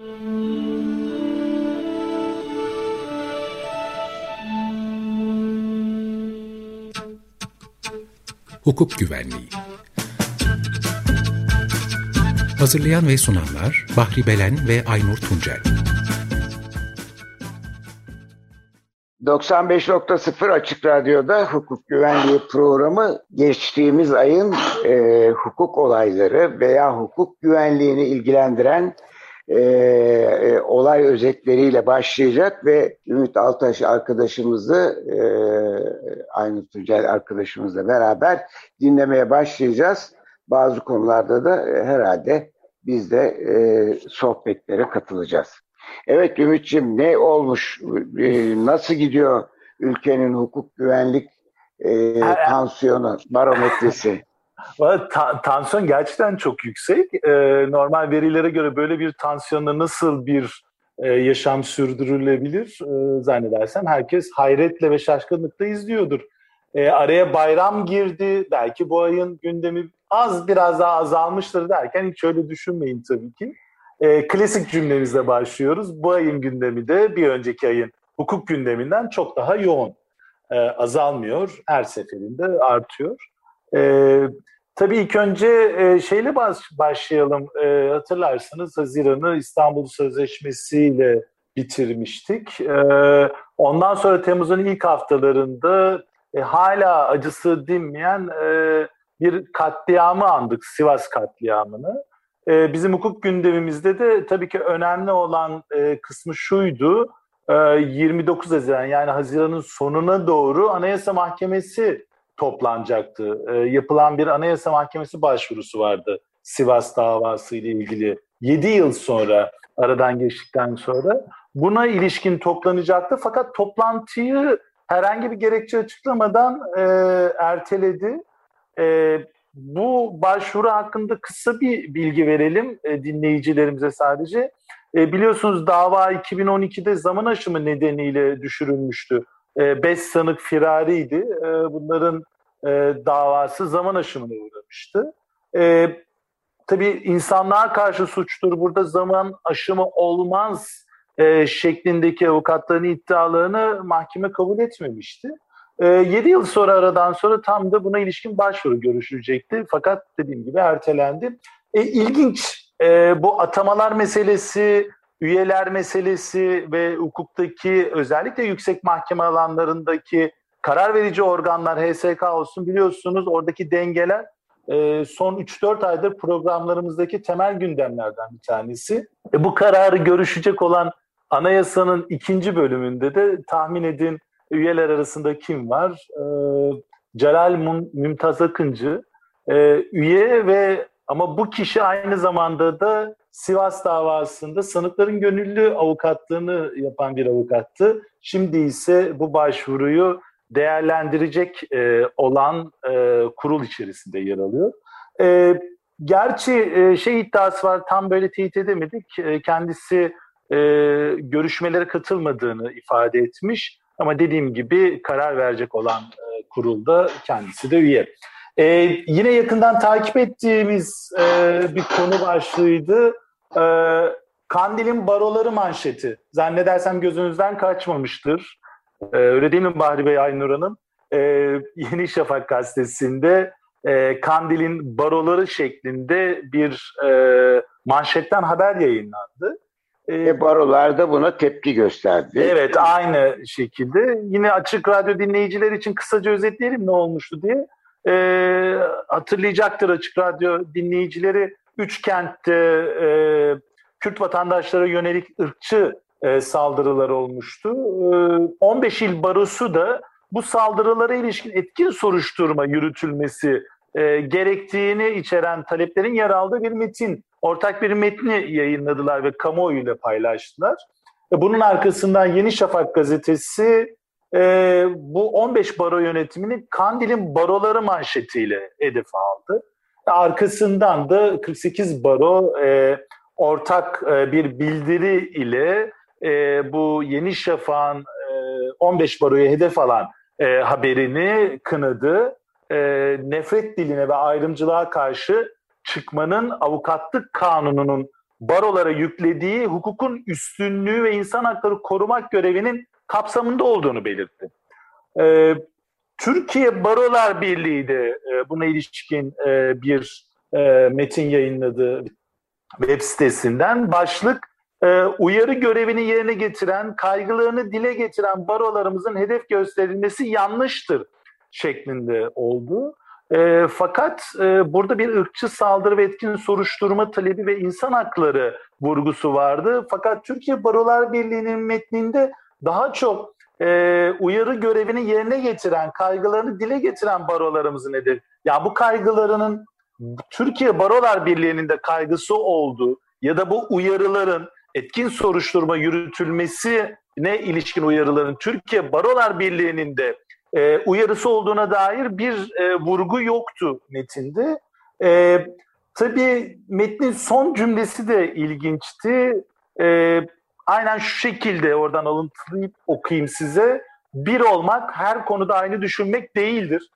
Hukuk Güvenliği. Hazırlayan ve sunanlar Bahri Belen ve Aynur Tuncel. 95.0 Açık Radyo'da hukuk güvenliği programı geçtiğimiz ayın e, hukuk olayları veya hukuk güvenliğini ilgilendiren e, e, olay özetleriyle başlayacak ve Ümit Altaş arkadaşımızı e, aynı Tuncel arkadaşımızla beraber dinlemeye başlayacağız. Bazı konularda da e, herhalde biz de e, sohbetlere katılacağız. Evet Ümit'ciğim ne olmuş, e, nasıl gidiyor ülkenin hukuk güvenlik e, tansiyonu, barometresi? Ta tansiyon gerçekten çok yüksek. E, normal verilere göre böyle bir tansiyonla nasıl bir e, yaşam sürdürülebilir e, zannedersem herkes hayretle ve şaşkınlıkla izliyordur. E, araya bayram girdi. Belki bu ayın gündemi az biraz daha azalmıştır derken hiç öyle düşünmeyin tabii ki. Klasik cümlemizle başlıyoruz. Bu ayın gündemi de bir önceki ayın hukuk gündeminden çok daha yoğun. Azalmıyor. Her seferinde artıyor. E, tabii ilk önce e, şeyle baş, başlayalım. E, hatırlarsınız Haziran'ı İstanbul Sözleşmesi ile bitirmiştik. E, ondan sonra Temmuz'un ilk haftalarında e, hala acısı dinmeyen e, bir katliamı andık, Sivas katliamını. E, bizim hukuk gündemimizde de tabii ki önemli olan e, kısmı şuydu, e, 29 Haziran yani Haziran'ın sonuna doğru Anayasa Mahkemesi toplanacaktı. E, yapılan bir Anayasa Mahkemesi başvurusu vardı Sivas davası ile ilgili. 7 yıl sonra, aradan geçtikten sonra buna ilişkin toplanacaktı. Fakat toplantıyı herhangi bir gerekçe açıklamadan e, erteledi. E, bu başvuru hakkında kısa bir bilgi verelim e, dinleyicilerimize sadece. E, biliyorsunuz dava 2012'de zaman aşımı nedeniyle düşürülmüştü. 5 e, sanık firariydi. E, bunların e, davası zaman aşımına uğramıştı. E, tabii insanlığa karşı suçtur. Burada zaman aşımı olmaz e, şeklindeki avukatların iddialarını mahkeme kabul etmemişti. E, 7 yıl sonra aradan sonra tam da buna ilişkin başvuru görüşülecekti. Fakat dediğim gibi ertelendi. E, ilginç e, bu atamalar meselesi, üyeler meselesi ve hukuktaki özellikle yüksek mahkeme alanlarındaki karar verici organlar HSK olsun biliyorsunuz oradaki dengeler e, son 3-4 aydır programlarımızdaki temel gündemlerden bir tanesi. E, bu kararı görüşecek olan anayasanın ikinci bölümünde de tahmin edin üyeler arasında kim var? E, Celal Mümtaz Akıncı üye ve ama bu kişi aynı zamanda da Sivas davasında sanıkların gönüllü avukatlığını yapan bir avukattı. Şimdi ise bu başvuruyu değerlendirecek e, olan e, kurul içerisinde yer alıyor. E, gerçi e, şey iddiası var tam böyle teyit edemedik. E, kendisi e, görüşmelere katılmadığını ifade etmiş. Ama dediğim gibi karar verecek olan e, kurulda kendisi de üye. E, yine yakından takip ettiğimiz e, bir konu başlığıydı. E, Kandil'in baroları manşeti. Zannedersem gözünüzden kaçmamıştır. E, öyle değil mi Bahri Bey Aynur Hanım? E, Yeni Şafak gazetesinde e, Kandil'in baroları şeklinde bir e, manşetten haber yayınlandı. E, barolar da buna tepki gösterdi. Evet aynı şekilde. Yine Açık Radyo dinleyiciler için kısaca özetleyelim ne olmuştu diye. E, hatırlayacaktır Açık Radyo dinleyicileri. Üç kentte e, Kürt vatandaşlara yönelik ırkçı e, saldırılar olmuştu. E, 15 il barosu da bu saldırılara ilişkin etkin soruşturma yürütülmesi e, gerektiğini içeren taleplerin yer aldığı bir metin, ortak bir metni yayınladılar ve kamuoyuyla paylaştılar. Bunun arkasından Yeni Şafak gazetesi e, bu 15 baro yönetimini Kandil'in baroları manşetiyle hedef aldı. Arkasından da 48 baro e, ortak e, bir bildiri ile e, bu Yeni Şafak'ın e, 15 baroyu hedef alan e, haberini kınadı e, nefret diline ve ayrımcılığa karşı çıkmanın avukatlık kanununun barolara yüklediği hukukun üstünlüğü ve insan hakları korumak görevinin kapsamında olduğunu belirtti. E, Türkiye Barolar Birliği de e, buna ilişkin e, bir e, metin yayınladı web sitesinden. Başlık e, uyarı görevini yerine getiren, kaygılarını dile getiren barolarımızın hedef gösterilmesi yanlıştır şeklinde oldu. E, fakat e, burada bir ırkçı saldırı ve etkin soruşturma talebi ve insan hakları vurgusu vardı. Fakat Türkiye Barolar Birliği'nin metninde daha çok e, uyarı görevini yerine getiren, kaygılarını dile getiren barolarımız nedir? Ya bu kaygılarının Türkiye Barolar Birliği'nin de kaygısı olduğu ya da bu uyarıların etkin soruşturma yürütülmesi ne ilişkin uyarıların Türkiye Barolar Birliği'nin de e, uyarısı olduğuna dair bir e, vurgu yoktu metinde. E, tabii metnin son cümlesi de ilginçti. E, aynen şu şekilde oradan alıntılayıp okuyayım size. Bir olmak her konuda aynı düşünmek değildir.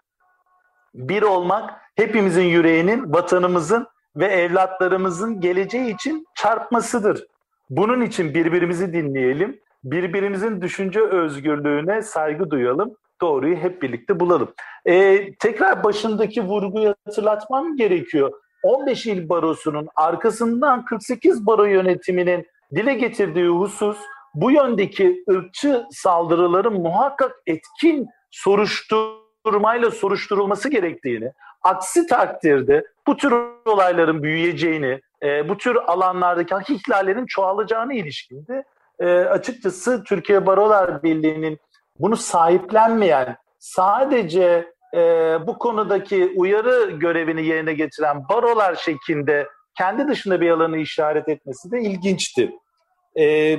Bir olmak hepimizin yüreğinin, vatanımızın ve evlatlarımızın geleceği için çarpmasıdır. Bunun için birbirimizi dinleyelim, birbirimizin düşünce özgürlüğüne saygı duyalım, doğruyu hep birlikte bulalım. Ee, tekrar başındaki vurguyu hatırlatmam gerekiyor. 15 il barosunun arkasından 48 baro yönetiminin dile getirdiği husus bu yöndeki ırkçı saldırıların muhakkak etkin soruşturmayla soruşturulması gerektiğini, aksi takdirde bu tür olayların büyüyeceğini, e, bu tür alanlardaki hak ihlallerin çoğalacağını ilişkinde e, açıkçası Türkiye Barolar Birliği'nin bunu sahiplenmeyen, sadece e, bu konudaki uyarı görevini yerine getiren barolar şeklinde kendi dışında bir alanı işaret etmesi de ilginçti. E,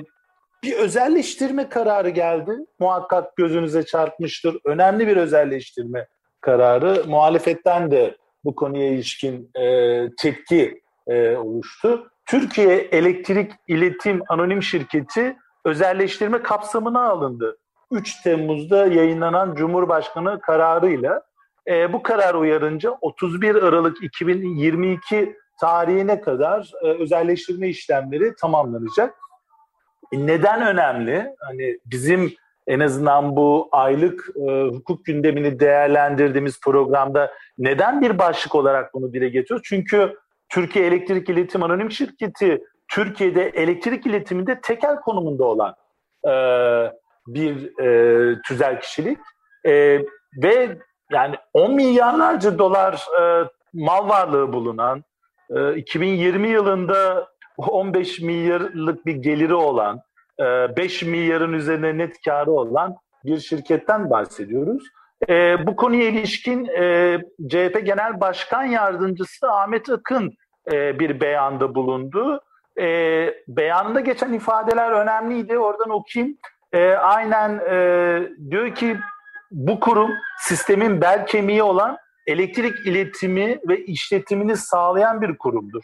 bir özelleştirme kararı geldi. Muhakkak gözünüze çarpmıştır. Önemli bir özelleştirme kararı. Muhalefetten de bu konuya ilişkin e, tepki e, oluştu. Türkiye Elektrik İletim Anonim Şirketi özelleştirme kapsamına alındı. 3 Temmuz'da yayınlanan Cumhurbaşkanı kararıyla e, bu karar uyarınca 31 Aralık 2022 tarihine kadar e, özelleştirme işlemleri tamamlanacak. E, neden önemli? Hani bizim en azından bu aylık e, hukuk gündemini değerlendirdiğimiz programda neden bir başlık olarak bunu dile getiriyoruz? Çünkü Türkiye Elektrik İletim Anonim Şirketi Türkiye'de elektrik iletiminde tekel konumunda olan e, bir e, tüzel kişilik e, ve yani 10 milyarlarca dolar e, mal varlığı bulunan e, 2020 yılında 15 milyarlık bir geliri olan 5 e, milyarın üzerine net karı olan bir şirketten bahsediyoruz. E, bu konuya ilişkin e, CHP Genel Başkan Yardımcısı Ahmet Akın e, bir beyanda bulundu. Beyanında geçen ifadeler önemliydi. Oradan okuyayım. Aynen diyor ki bu kurum sistemin bel kemiği olan elektrik iletimi ve işletimini sağlayan bir kurumdur.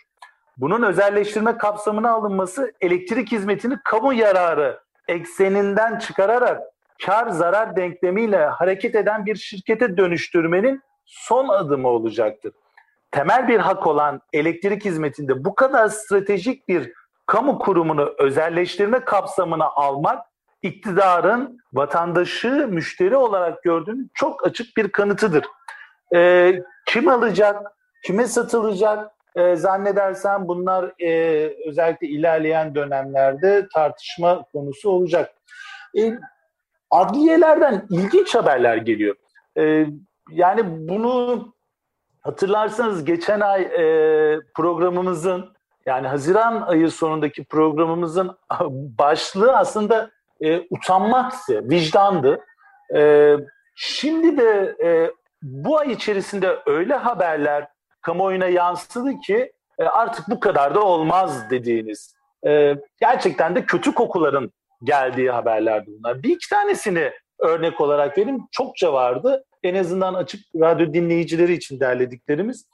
Bunun özelleştirme kapsamına alınması elektrik hizmetini kamu yararı ekseninden çıkararak kar zarar denklemiyle hareket eden bir şirkete dönüştürmenin son adımı olacaktır. Temel bir hak olan elektrik hizmetinde bu kadar stratejik bir kamu kurumunu özelleştirme kapsamına almak iktidarın vatandaşı müşteri olarak gördüğünün çok açık bir kanıtıdır. Ee, kim alacak, kime satılacak, e, zannedersem bunlar e, özellikle ilerleyen dönemlerde tartışma konusu olacak. E, adliyelerden ilginç haberler geliyor. E, yani bunu hatırlarsanız geçen ay e, programımızın yani Haziran ayı sonundaki programımızın başlığı aslında e, utanmaktı, vicdandı. E, şimdi de e, bu ay içerisinde öyle haberler kamuoyuna yansıdı ki e, artık bu kadar da olmaz dediğiniz. E, gerçekten de kötü kokuların geldiği haberlerdi bunlar. Bir iki tanesini örnek olarak vereyim. Çokça vardı. En azından açık radyo dinleyicileri için derlediklerimiz.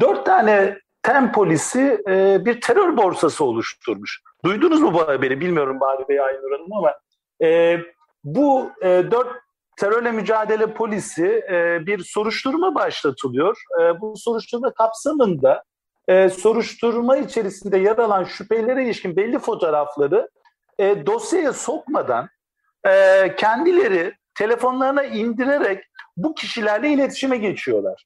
Dört tane tem polisi e, bir terör borsası oluşturmuş. Duydunuz mu bu haberi? Bilmiyorum Bahri Bey Aynur Hanım ama e, bu e, dört terörle mücadele polisi e, bir soruşturma başlatılıyor. E, bu soruşturma kapsamında e, soruşturma içerisinde yer alan şüphelilere ilişkin belli fotoğrafları e, dosyaya sokmadan e, kendileri telefonlarına indirerek bu kişilerle iletişime geçiyorlar.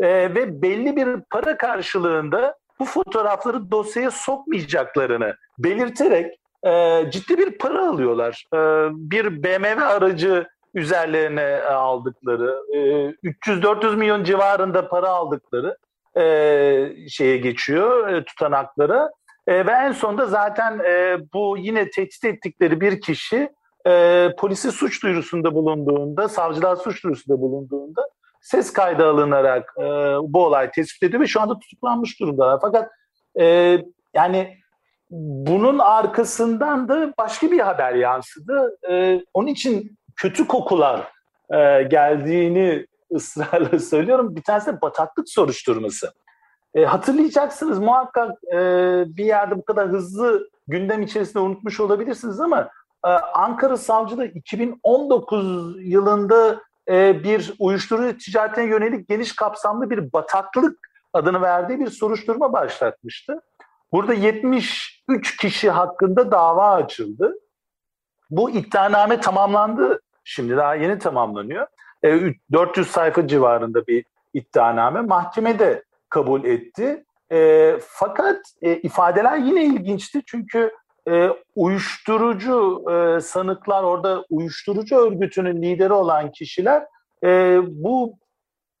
E, ve belli bir para karşılığında bu fotoğrafları dosyaya sokmayacaklarını belirterek e, ciddi bir para alıyorlar. E, bir BMW aracı üzerlerine aldıkları, e, 300-400 milyon civarında para aldıkları e, şeye geçiyor, e, tutanaklara. E, ve en sonunda zaten e, bu yine tehdit ettikleri bir kişi e, polisi suç duyurusunda bulunduğunda, savcılar suç duyurusunda bulunduğunda ses kaydı alınarak e, bu olay tespit edildi ve şu anda tutuklanmış durumdalar. Fakat e, yani bunun arkasından da başka bir haber yansıdı. E, onun için kötü kokular e, geldiğini ısrarla söylüyorum. Bir tanesi de bataklık soruşturması. E, hatırlayacaksınız muhakkak e, bir yerde bu kadar hızlı gündem içerisinde unutmuş olabilirsiniz ama e, Ankara Savcılığı 2019 yılında e, bir uyuşturucu ticaretine yönelik geniş kapsamlı bir bataklık adını verdiği bir soruşturma başlatmıştı. Burada 73 kişi hakkında dava açıldı. Bu iddianame tamamlandı. Şimdi daha yeni tamamlanıyor. E, 400 sayfa civarında bir iddianame. Mahkemede kabul etti. E, fakat e, ifadeler yine ilginçti çünkü e, uyuşturucu e, sanıklar orada uyuşturucu örgütünün lideri olan kişiler e, bu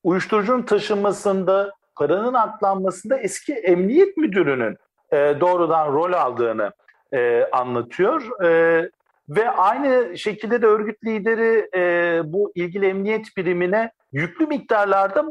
uyuşturucunun taşınmasında, paranın aklanmasında eski emniyet müdürünün e, doğrudan rol aldığını e, anlatıyor. E, ve aynı şekilde de örgüt lideri e, bu ilgili emniyet birimine yüklü miktarlarda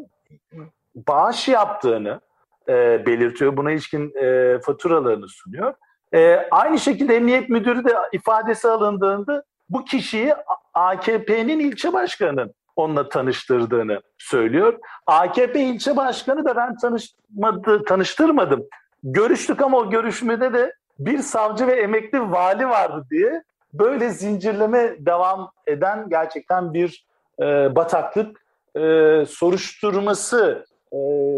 bağış yaptığını e, belirtiyor. Buna ilişkin e, faturalarını sunuyor. E, aynı şekilde emniyet müdürü de ifadesi alındığında bu kişiyi AKP'nin ilçe başkanının onunla tanıştırdığını söylüyor. AKP ilçe başkanı da ben tanışmadı, tanıştırmadım. Görüştük ama o görüşmede de bir savcı ve emekli vali vardı diye böyle zincirleme devam eden gerçekten bir e, bataklık e, soruşturması e,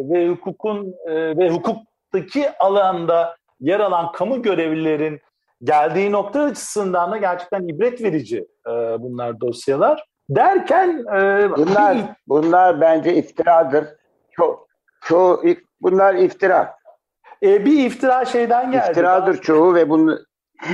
ve hukukun e, ve hukuktaki alanda yer alan kamu görevlilerin geldiği nokta açısından da gerçekten ibret verici e, bunlar dosyalar. Derken e, bunlar bunlar bence iftiradır. Çok çoğu bunlar iftira. E, bir iftira şeyden geldi. İftiradır çoğu ve bunu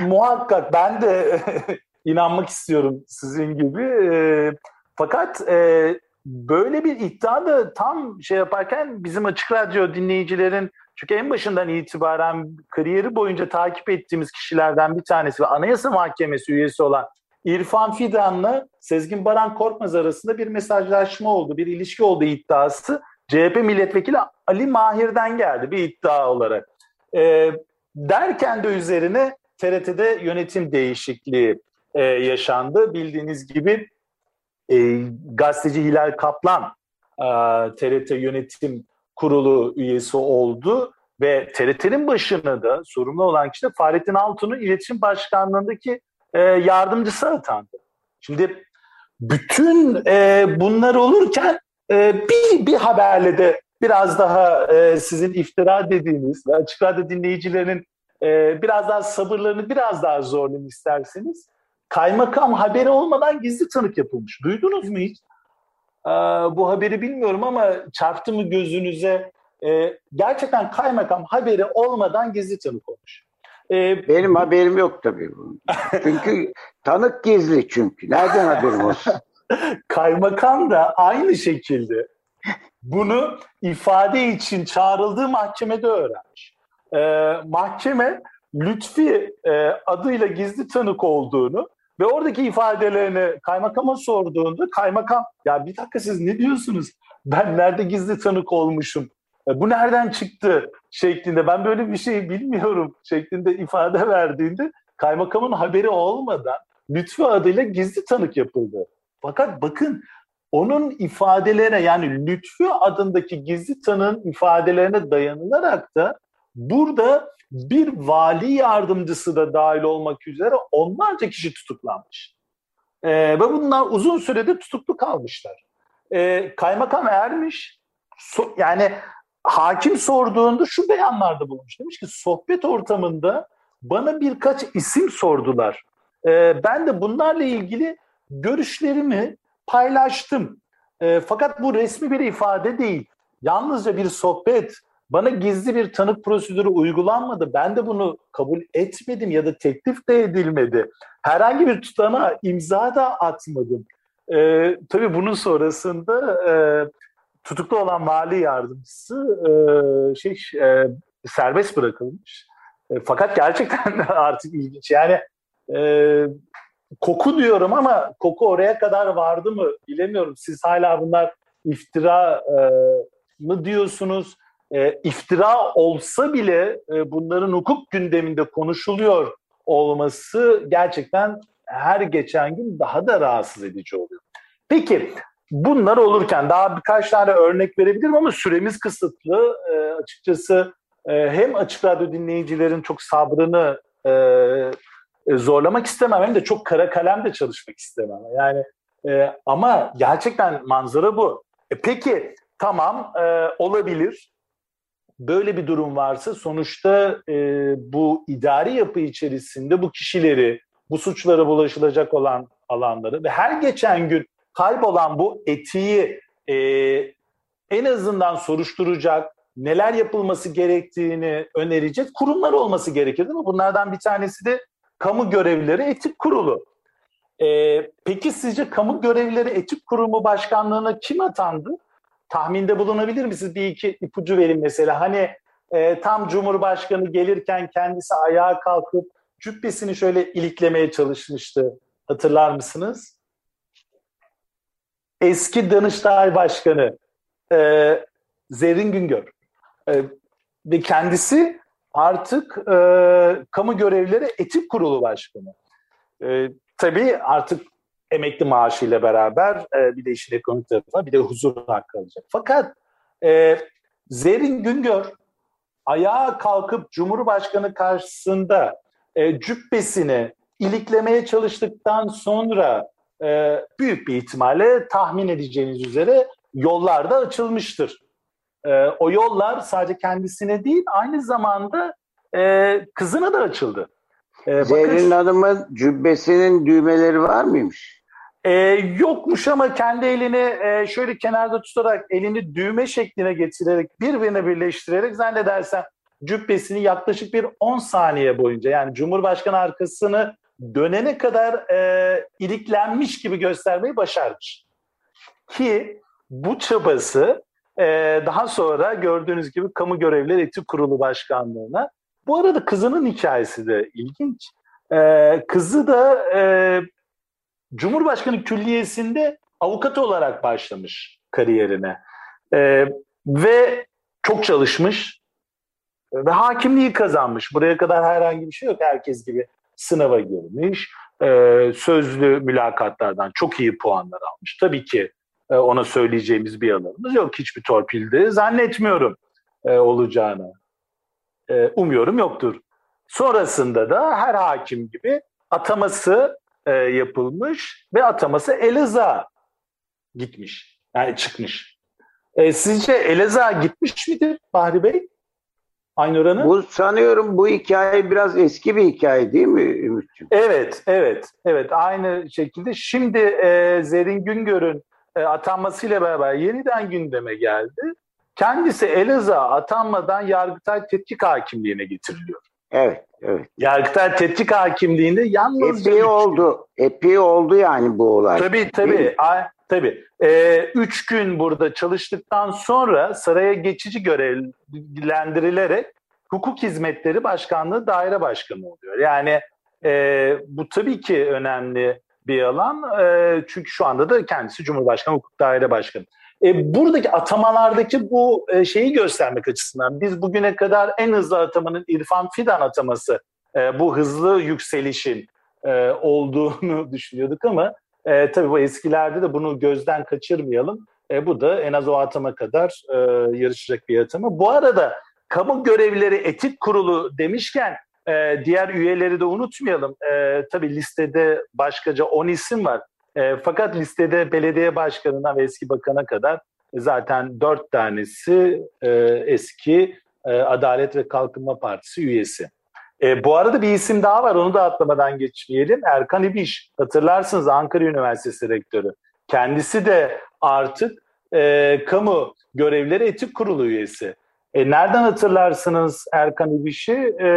muhakkak ben de inanmak istiyorum sizin gibi. E, fakat e, böyle bir iddia da tam şey yaparken bizim Açık Radyo dinleyicilerin çünkü en başından itibaren kariyeri boyunca takip ettiğimiz kişilerden bir tanesi ve Anayasa Mahkemesi üyesi olan İrfan Fidan'la Sezgin Baran Korkmaz arasında bir mesajlaşma oldu, bir ilişki oldu iddiası. CHP milletvekili Ali Mahir'den geldi bir iddia olarak. E, derken de üzerine TRT'de yönetim değişikliği e, yaşandı. Bildiğiniz gibi e, gazeteci Hilal Kaplan e, TRT yönetim kurulu üyesi oldu ve TRT'nin başına da sorumlu olan kişi de Fahrettin Altun'un iletişim başkanlığındaki e, yardımcısı atandı. Şimdi bütün e, bunlar olurken e, bir, bir haberle de biraz daha e, sizin iftira dediğiniz ve açık radyo dinleyicilerinin e, biraz daha sabırlarını biraz daha zorlayın isterseniz. Kaymakam haberi olmadan gizli tanık yapılmış. Duydunuz mu hiç? Ee, bu haberi bilmiyorum ama çarptı mı gözünüze? Ee, gerçekten kaymakam haberi olmadan gizli tanık olmuş. Ee, Benim haberim yok tabii. Çünkü tanık gizli çünkü. Nereden haberim olsun? kaymakam da aynı şekilde bunu ifade için çağrıldığı mahkemede öğrenmiş. Ee, mahkeme Lütfi e, adıyla gizli tanık olduğunu ve oradaki ifadelerini kaymakama sorduğunda kaymakam ya bir dakika siz ne diyorsunuz? Ben nerede gizli tanık olmuşum? E, bu nereden çıktı şeklinde ben böyle bir şey bilmiyorum şeklinde ifade verdiğinde kaymakamın haberi olmadan Lütfi adıyla gizli tanık yapıldı. Fakat bakın onun ifadelerine yani Lütfü adındaki gizli tanığın ifadelerine dayanılarak da burada bir vali yardımcısı da dahil olmak üzere onlarca kişi tutuklanmış. ee, ve bunlar uzun sürede tutuklu kalmışlar. ee, kaymakam ermiş so, yani hakim sorduğunda şu beyanlarda bulmuş. Demiş ki sohbet ortamında bana birkaç isim sordular. E, ben de bunlarla ilgili görüşlerimi paylaştım. E, fakat bu resmi bir ifade değil. Yalnızca bir sohbet, bana gizli bir tanık prosedürü uygulanmadı. Ben de bunu kabul etmedim ya da teklif de edilmedi. Herhangi bir tutana imza da atmadım. Ee, tabii bunun sonrasında e, tutuklu olan mali yardımcısı e, şey e, serbest bırakılmış. E, fakat gerçekten artık ilginç. Yani e, koku diyorum ama koku oraya kadar vardı mı bilemiyorum. Siz hala bunlar iftira e, mı diyorsunuz? E, iftira olsa bile e, bunların hukuk gündeminde konuşuluyor olması gerçekten her geçen gün daha da rahatsız edici oluyor. Peki bunlar olurken daha birkaç tane örnek verebilirim ama süremiz kısıtlı. E, açıkçası e, hem Açık Radyo dinleyicilerin çok sabrını e, e, zorlamak istemem hem de çok kara kalem de çalışmak istemem. Yani e, ama gerçekten manzara bu. E, peki tamam e, olabilir. Böyle bir durum varsa sonuçta e, bu idari yapı içerisinde bu kişileri, bu suçlara bulaşılacak olan alanları ve her geçen gün kaybolan bu etiği e, en azından soruşturacak, neler yapılması gerektiğini önerecek kurumlar olması gerekir değil mi? Bunlardan bir tanesi de Kamu Görevlileri Etik Kurulu. Ee, peki sizce Kamu Görevlileri Etik Kurumu Başkanlığı'na kim atandı? Tahminde bulunabilir misiniz? Bir iki ipucu verin mesela. Hani e, tam Cumhurbaşkanı gelirken kendisi ayağa kalkıp cübbesini şöyle iliklemeye çalışmıştı. Hatırlar mısınız? Eski Danıştay Başkanı e, Zerrin Güngör. E, ve kendisi artık e, kamu görevlileri etik kurulu başkanı. E, tabii artık emekli maaşıyla beraber e, bir de işin ekonomik tarafı bir de huzur hakkı alacak. Fakat e, Zerrin Güngör ayağa kalkıp Cumhurbaşkanı karşısında e, cübbesini iliklemeye çalıştıktan sonra e, büyük bir ihtimalle tahmin edeceğiniz üzere yollarda açılmıştır. E, o yollar sadece kendisine değil aynı zamanda e, kızına da açıldı. E, Zerrin Hanım'ın cübbesinin düğmeleri var mıymış? E, yokmuş ama kendi elini e, şöyle kenarda tutarak elini düğme şekline getirerek birbirine birleştirerek zannedersem cübbesini yaklaşık bir 10 saniye boyunca yani Cumhurbaşkanı arkasını dönene kadar e, iliklenmiş gibi göstermeyi başarmış. Ki bu çabası ee, daha sonra gördüğünüz gibi Kamu Görevlileri Etik Kurulu Başkanlığı'na. Bu arada kızının hikayesi de ilginç. Ee, kızı da e, Cumhurbaşkanı Külliyesi'nde avukat olarak başlamış kariyerine. Ee, ve çok çalışmış ve hakimliği kazanmış. Buraya kadar herhangi bir şey yok. Herkes gibi sınava girmiş. Ee, sözlü mülakatlardan çok iyi puanlar almış. Tabii ki e, ona söyleyeceğimiz bir yalanımız yok. Hiçbir torpilde zannetmiyorum e, olacağını. E, umuyorum yoktur. Sonrasında da her hakim gibi ataması e, yapılmış ve ataması Elazığ'a gitmiş. Yani çıkmış. E, sizce Elazığ'a gitmiş midir Bahri Bey? Aynur Hanım? Bu sanıyorum bu hikaye biraz eski bir hikaye değil mi Ümit'ciğim? Evet, evet, evet. Aynı şekilde şimdi e, Zerin Güngör'ün e, atanmasıyla beraber yeniden gündeme geldi. Kendisi Elazığ'a atanmadan Yargıtay Tetkik Hakimliğine getiriliyor. Evet, evet. Yargıtay Tetkik Hakimliğinde yalnız... Epey oldu, epey oldu yani bu olay. Tabii, tabii. A, tabii. Ee, üç gün burada çalıştıktan sonra saraya geçici görevlendirilerek Hukuk Hizmetleri Başkanlığı Daire Başkanı oluyor. Yani e, bu tabii ki önemli bir alan. E, çünkü şu anda da kendisi Cumhurbaşkanı Hukuk Daire Başkanı. E, buradaki atamalardaki bu e, şeyi göstermek açısından biz bugüne kadar en hızlı atamanın İrfan Fidan ataması e, bu hızlı yükselişin olduğunu düşünüyorduk ama tabii bu eskilerde de bunu gözden kaçırmayalım. Bu da en az o atama kadar yarışacak bir atama. Bu arada kamu görevlileri etik kurulu demişken diğer üyeleri de unutmayalım. Tabii listede başkaca 10 isim var. E, fakat listede belediye başkanından ve eski bakana kadar zaten dört tanesi e, eski e, Adalet ve Kalkınma Partisi üyesi. E, bu arada bir isim daha var onu da atlamadan geçmeyelim. Erkan İbiş hatırlarsınız Ankara Üniversitesi Rektörü. Kendisi de artık e, kamu görevleri etik kurulu üyesi. E, nereden hatırlarsınız Erkan İbiş'i? E,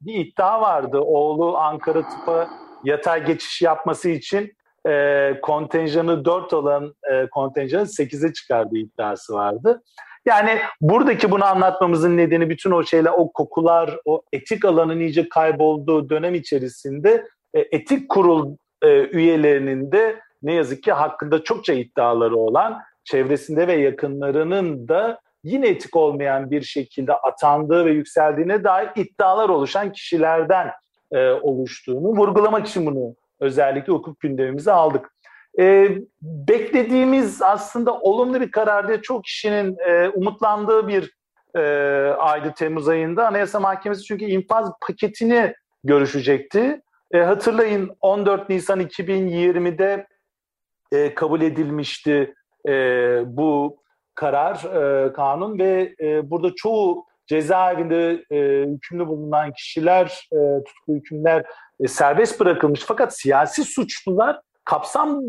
bir iddia vardı. Oğlu Ankara Tıp'a yatay geçiş yapması için e, kontenjanı 4 olan e, kontenjanı 8'e çıkardığı iddiası vardı. Yani buradaki bunu anlatmamızın nedeni bütün o şeyler, o kokular, o etik alanın iyice kaybolduğu dönem içerisinde e, etik kurul e, üyelerinin de ne yazık ki hakkında çokça iddiaları olan, çevresinde ve yakınlarının da yine etik olmayan bir şekilde atandığı ve yükseldiğine dair iddialar oluşan kişilerden e, oluştuğunu vurgulamak için bunu özellikle hukuk gündemimize aldık. E, beklediğimiz aslında olumlu bir karar diye çok kişinin e, umutlandığı bir e, aydı Temmuz ayında. Anayasa Mahkemesi çünkü infaz paketini görüşecekti. E, hatırlayın 14 Nisan 2020'de e, kabul edilmişti e, bu karar, e, kanun ve e, burada çoğu cezaevinde e, hükümlü bulunan kişiler, e, tutuklu hükümler e, serbest bırakılmış. Fakat siyasi suçlular kapsam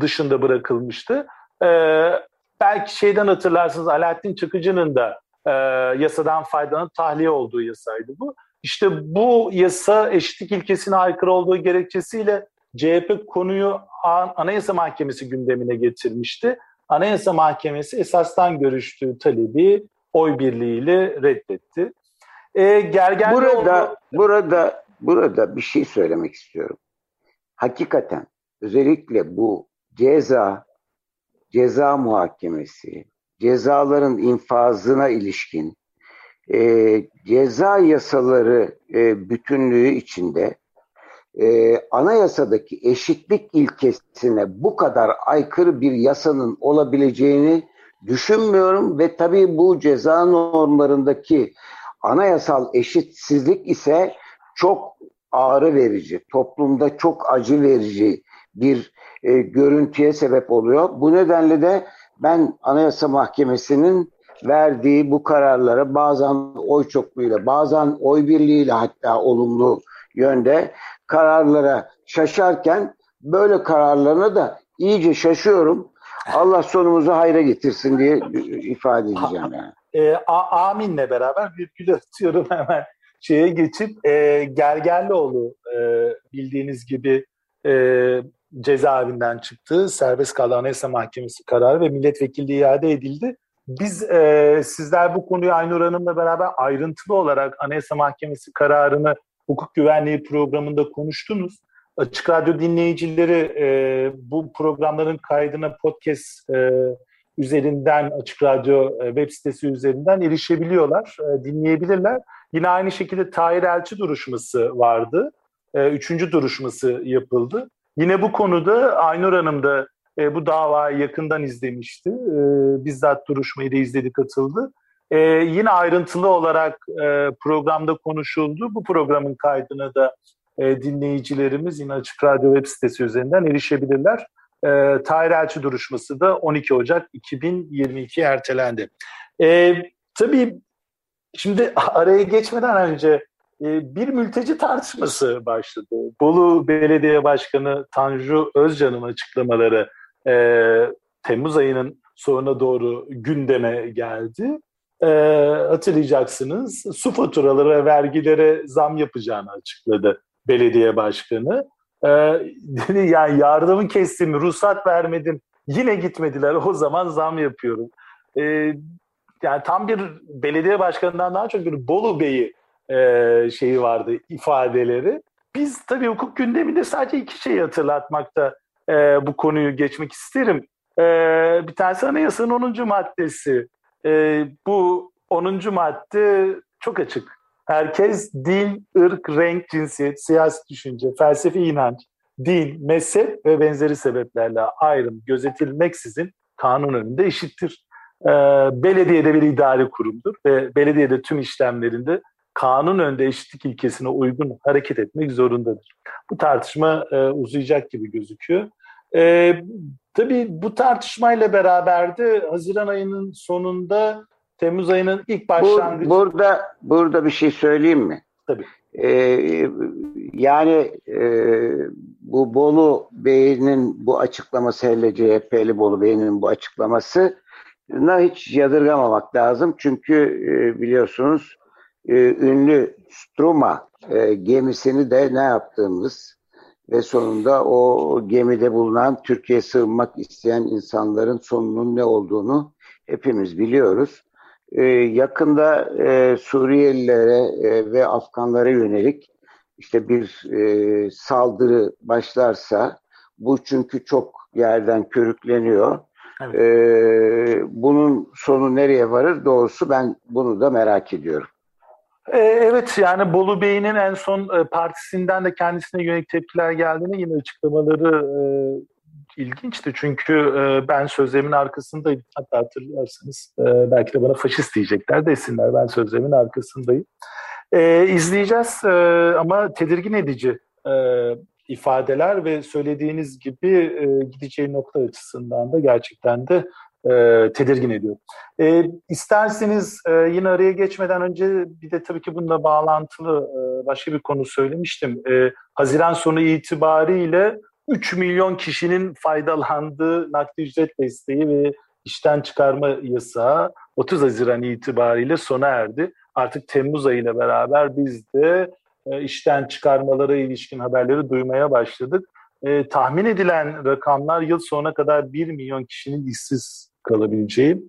dışında bırakılmıştı. E, belki şeyden hatırlarsınız Alaaddin Çakıcı'nın da e, yasadan faydalanıp tahliye olduğu yasaydı bu. İşte bu yasa eşitlik ilkesine aykırı olduğu gerekçesiyle CHP konuyu Anayasa Mahkemesi gündemine getirmişti. Anayasa Mahkemesi esastan görüştüğü talebi oy birliğiyle reddetti. E, Gergen burada, oldu... burada, burada bir şey söylemek istiyorum. Hakikaten özellikle bu ceza, ceza muhakemesi, cezaların infazına ilişkin e, ceza yasaları e, bütünlüğü içinde e, anayasadaki eşitlik ilkesine bu kadar aykırı bir yasanın olabileceğini düşünmüyorum ve tabii bu ceza normlarındaki anayasal eşitsizlik ise çok ağrı verici, toplumda çok acı verici bir e, görüntüye sebep oluyor. Bu nedenle de ben Anayasa Mahkemesi'nin verdiği bu kararlara bazen oy çokluğuyla, bazen oy birliğiyle hatta olumlu yönde kararlara şaşarken böyle kararlarına da iyice şaşıyorum. Allah sonumuzu hayra getirsin diye ifade edeceğim yani. E, a, aminle beraber virgül atıyorum hemen şeye geçip e, Gergerlioğlu e, bildiğiniz gibi e, cezaevinden çıktı. Serbest kaldı Anayasa Mahkemesi kararı ve milletvekilliği iade edildi. Biz e, sizler bu konuyu Aynur Hanım'la beraber ayrıntılı olarak Anayasa Mahkemesi kararını hukuk güvenliği programında konuştunuz. Açık Radyo dinleyicileri e, bu programların kaydına podcast e, üzerinden, Açık Radyo e, web sitesi üzerinden erişebiliyorlar, e, dinleyebilirler. Yine aynı şekilde Tahir Elçi duruşması vardı. E, üçüncü duruşması yapıldı. Yine bu konuda Aynur Hanım da e, bu davayı yakından izlemişti. E, bizzat duruşmayı da izledi, katıldı. E, yine ayrıntılı olarak e, programda konuşuldu. Bu programın kaydına da e, dinleyicilerimiz yine Açık Radyo web sitesi üzerinden erişebilirler. E, Tahir Elçi duruşması da 12 Ocak 2022 ertelendi. E, tabii şimdi araya geçmeden önce e, bir mülteci tartışması başladı. Bolu Belediye Başkanı Tanju Özcan'ın açıklamaları e, Temmuz ayının sonuna doğru gündeme geldi e, hatırlayacaksınız su faturaları ve vergilere zam yapacağını açıkladı belediye başkanı. E, dedi yani yardımı kestim, ruhsat vermedim, yine gitmediler o zaman zam yapıyorum. E, yani tam bir belediye başkanından daha çok bir Bolu Bey'i e, şeyi vardı ifadeleri. Biz tabii hukuk gündeminde sadece iki şeyi hatırlatmakta e, bu konuyu geçmek isterim. E, bir tanesi anayasanın 10. maddesi e, bu 10. madde çok açık. Herkes din, ırk, renk, cinsiyet, siyasi düşünce, felsefi inanç, din, mezhep ve benzeri sebeplerle ayrım gözetilmeksizin kanun önünde eşittir. Ee, belediyede bir idari kurumdur ve belediyede tüm işlemlerinde kanun önünde eşitlik ilkesine uygun hareket etmek zorundadır. Bu tartışma e, uzayacak gibi gözüküyor. E, tabii bu tartışmayla beraber de Haziran ayının sonunda Temmuz ayının ilk başlangıcı... Bur, burada, burada bir şey söyleyeyim mi? Tabii. Ee, yani e, bu Bolu Bey'in bu açıklaması hele CHP'li Bolu Bey'in bu açıklaması hiç yadırgamamak lazım. Çünkü e, biliyorsunuz e, ünlü Struma e, gemisini de ne yaptığımız ve sonunda o gemide bulunan Türkiye'ye sığınmak isteyen insanların sonunun ne olduğunu hepimiz biliyoruz. E, yakında e, Suriyelilere e, ve Afganlara yönelik işte bir e, saldırı başlarsa bu çünkü çok yerden körükleniyor. Evet. E, bunun sonu nereye varır doğrusu ben bunu da merak ediyorum. E, evet yani Bolu Bey'in en son e, partisinden de kendisine yönelik tepkiler geldiğini yine açıklamaları e, ilginçti. Çünkü e, ben sözlerimin arkasındayım. Hatta hatırlarsanız e, belki de bana faşist diyecekler desinler. Ben sözlerimin arkasındayım. E, izleyeceğiz e, ama tedirgin edici e, ifadeler ve söylediğiniz gibi e, gideceği nokta açısından da gerçekten de e, tedirgin ediyor. E, isterseniz e, yine araya geçmeden önce bir de tabii ki bununla bağlantılı e, başka bir konu söylemiştim. E, Haziran sonu itibariyle 3 milyon kişinin faydalandığı nakdi ücret desteği ve işten çıkarma yasağı 30 Haziran itibariyle sona erdi. Artık Temmuz ayıyla beraber biz de e, işten çıkarmalara ilişkin haberleri duymaya başladık. E, tahmin edilen rakamlar yıl sonuna kadar 1 milyon kişinin işsiz kalabileceği.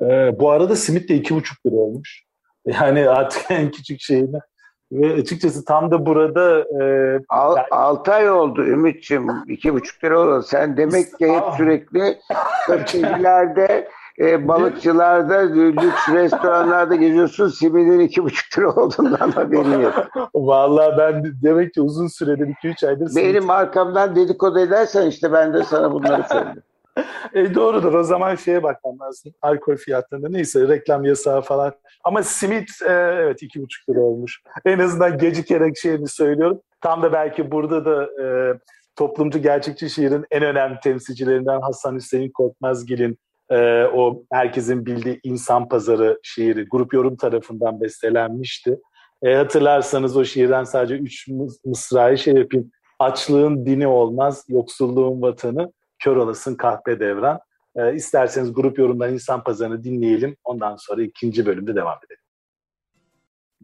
E, bu arada simit de 2,5 lira olmuş. Yani artık en küçük şeyini ve açıkçası tam da burada... E, Al, yani... 6 ay oldu Ümit'ciğim. 2,5 lira oldu. Sen demek ki hep sürekli köftecilerde, e, balıkçılarda, lüks restoranlarda geziyorsun. Simidin 2,5 lira olduğundan haberin yok. Vallahi ben demek ki uzun süredir 2-3 aydır... Benim simit... arkamdan dedikodu edersen işte ben de sana bunları söyleyeyim. e, doğrudur. O zaman şeye bakmam lazım. Alkol fiyatlarında neyse reklam yasağı falan. Ama simit e, evet iki buçuk lira olmuş. En azından gecikerek şeyini söylüyorum. Tam da belki burada da e, toplumcu gerçekçi şiirin en önemli temsilcilerinden Hasan Hüseyin Korkmazgil'in e, o herkesin bildiği insan pazarı şiiri grup yorum tarafından bestelenmişti. E, hatırlarsanız o şiirden sadece üç mısrayı şey yapayım. Açlığın dini olmaz, yoksulluğun vatanı, kör olasın kahpe devran. E, isterseniz grup yorumdan insan pazarını dinleyelim. Ondan sonra ikinci bölümde devam edelim.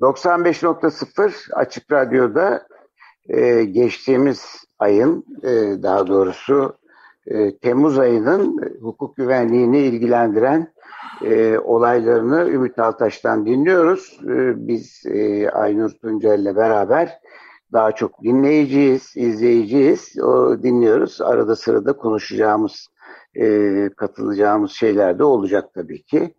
95.0 Açık Radyo'da e, geçtiğimiz ayın e, daha doğrusu e, Temmuz ayının hukuk güvenliğini ilgilendiren e, olaylarını Ümit Altaş'tan dinliyoruz. E, biz e, Aynur Tuncel ile beraber daha çok dinleyiciyiz, izleyiciyiz. O dinliyoruz. Arada sırada konuşacağımız, e, katılacağımız şeyler de olacak tabii ki.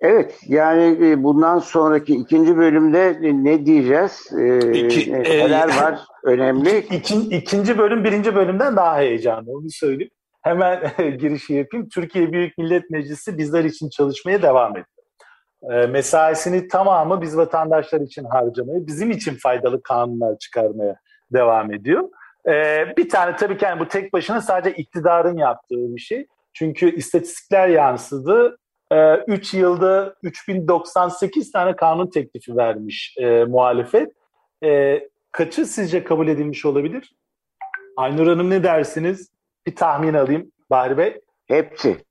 Evet, yani e, bundan sonraki ikinci bölümde ne diyeceğiz? Ee, İki, neler e, var önemli? Iki, ikinci bölüm birinci bölümden daha heyecanlı, onu söyleyeyim. Hemen girişi yapayım. Türkiye Büyük Millet Meclisi bizler için çalışmaya devam ediyor e, mesaisini tamamı biz vatandaşlar için harcamaya, bizim için faydalı kanunlar çıkarmaya devam ediyor. E, bir tane tabii ki yani bu tek başına sadece iktidarın yaptığı bir şey. Çünkü istatistikler yansıdı. 3 e, yılda 3098 tane kanun teklifi vermiş e, muhalefet. E, kaçı sizce kabul edilmiş olabilir? Aynur Hanım ne dersiniz? Bir tahmin alayım Bahri Bey. Hepsi.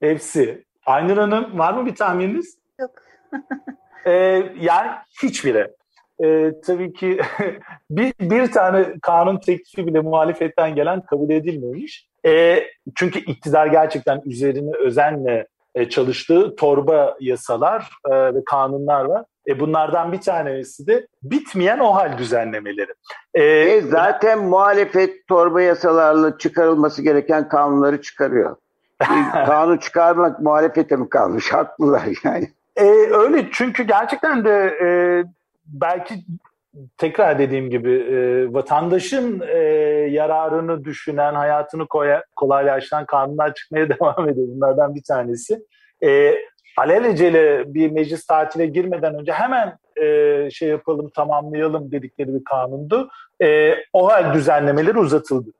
Hepsi. Aynur Hanım var mı bir tahmininiz? Yok. ee, yani hiçbiri. Ee, tabii ki bir, bir tane kanun teklifi bile muhalefetten gelen kabul edilmemiş. Ee, çünkü iktidar gerçekten üzerine özenle e, çalıştığı torba yasalar e, ve kanunlar var. E, bunlardan bir tanesi de bitmeyen OHAL düzenlemeleri. E, e, zaten muhalefet torba yasalarla çıkarılması gereken kanunları çıkarıyor. kanun çıkarmak muhalefete mi kalmış? Haklılar yani. E, öyle çünkü gerçekten de e, belki tekrar dediğim gibi e, vatandaşın e, yararını düşünen, hayatını koya, kolaylaştıran kanunlar çıkmaya devam ediyor. Bunlardan bir tanesi. E, alelacele bir meclis tatile girmeden önce hemen e, şey yapalım, tamamlayalım dedikleri bir kanundu. E, o hal düzenlemeleri uzatıldı.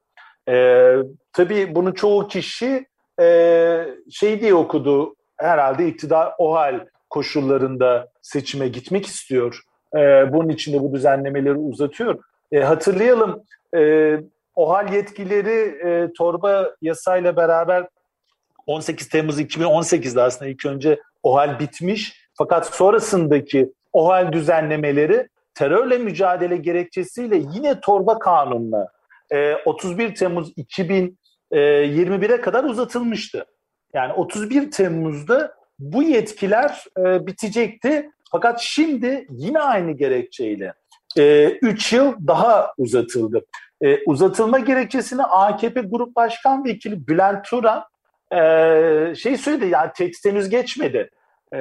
E, tabii bunu çoğu kişi e, şey diye okudu herhalde iktidar o hal koşullarında seçime gitmek istiyor. E, bunun için de bu düzenlemeleri uzatıyor. E, hatırlayalım e, OHAL yetkileri e, torba yasayla beraber 18 Temmuz 2018'de aslında ilk önce OHAL bitmiş. Fakat sonrasındaki OHAL düzenlemeleri terörle mücadele gerekçesiyle yine torba kanunla e, 31 Temmuz 2021'e kadar uzatılmıştı. Yani 31 Temmuz'da bu yetkiler e, bitecekti. Fakat şimdi yine aynı gerekçeyle 3 e, yıl daha uzatıldı. E, uzatılma gerekçesini AKP Grup Başkan Vekili Bülent Turan e, şey söyledi yani tehdit geçmedi. E,